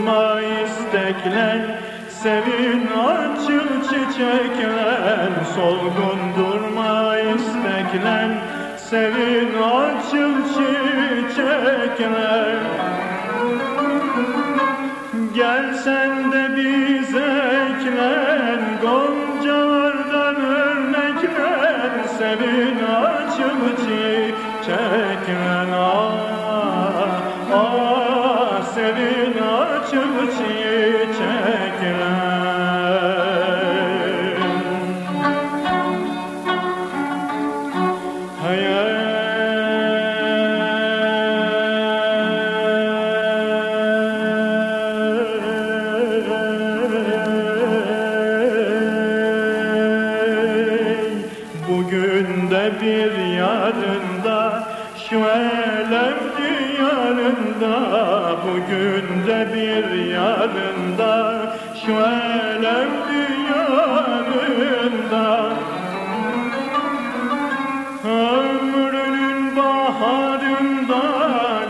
Solgun durma isteklen Sevin açıl çiçeklen Solgun durma isteklen Sevin açıl çiçekler. Gel sen de bize eklen Goncalardan örneklen Sevin açıl çiçeklen Bugün de bir yarında şu elem diyarında. Bugün de bir yarında şu elem diyarında. Ömrünün baharında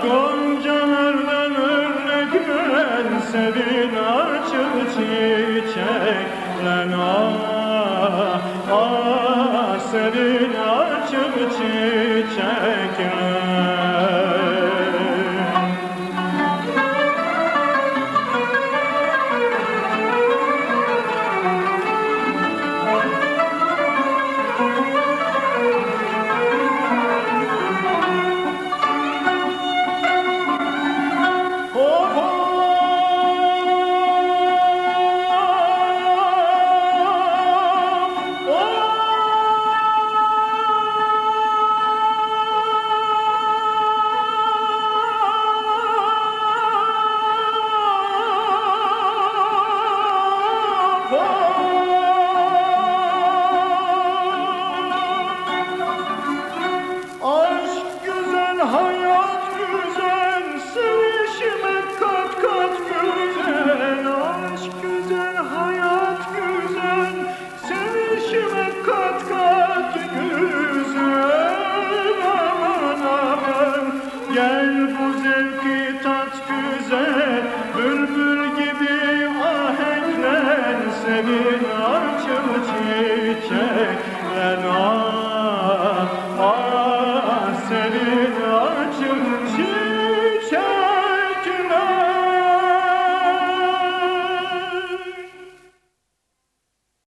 Goncalardan örneklen Sevin açıl çiçeklen Ah, ah, açıl çiçeklen